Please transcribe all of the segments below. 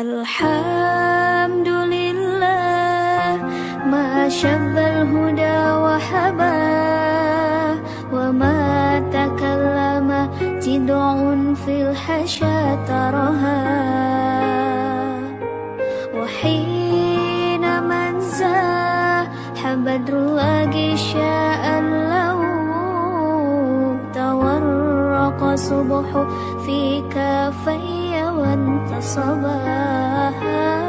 الحمد لله ما شب الهدى وهبى وما تكلم جدع في الحشا ترها وحين منزى حبدر شاء له تورق صبح في كافيه sabah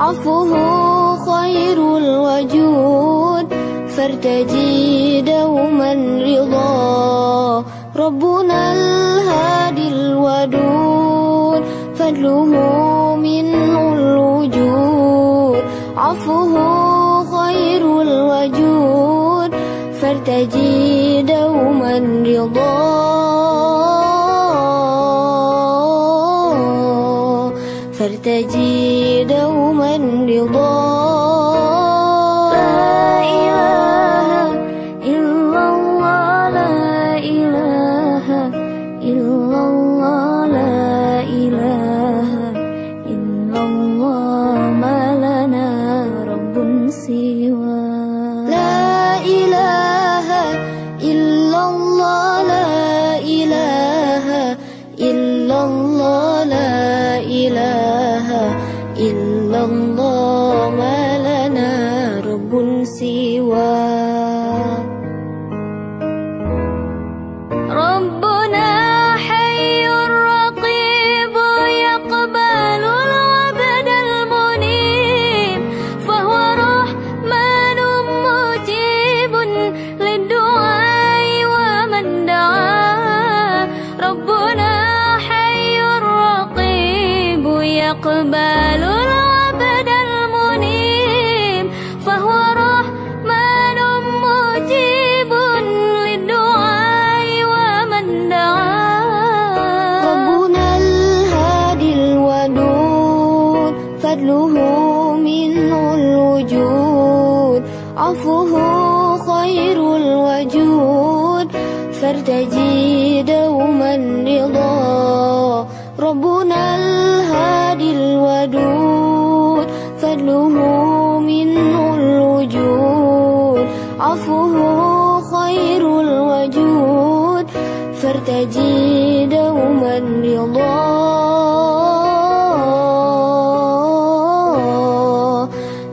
عفوه خير الوجود فارتجي دوما رضا. ربنا الهادي الودود فضله منه الوجود. عفوه خير الوجود فارتجي دوما رضا.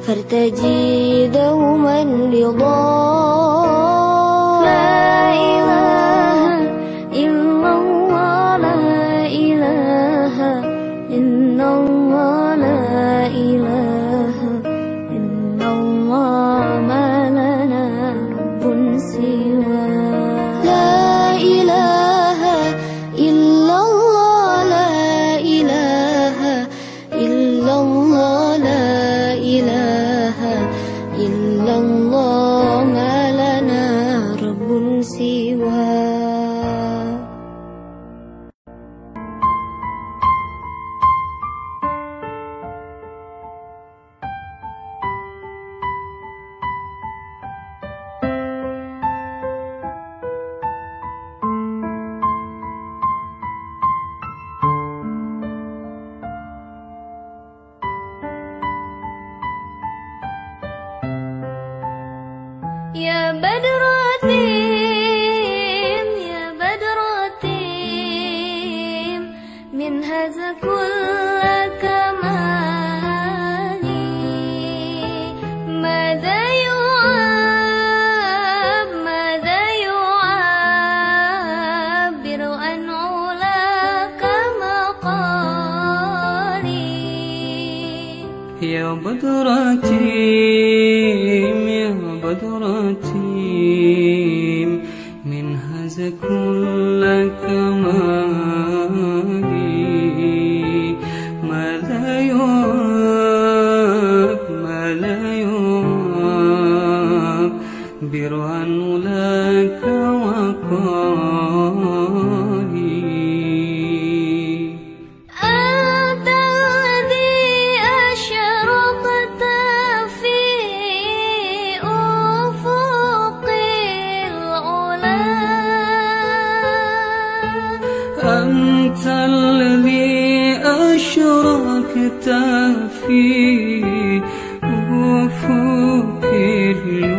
فارتجي دوما رضا It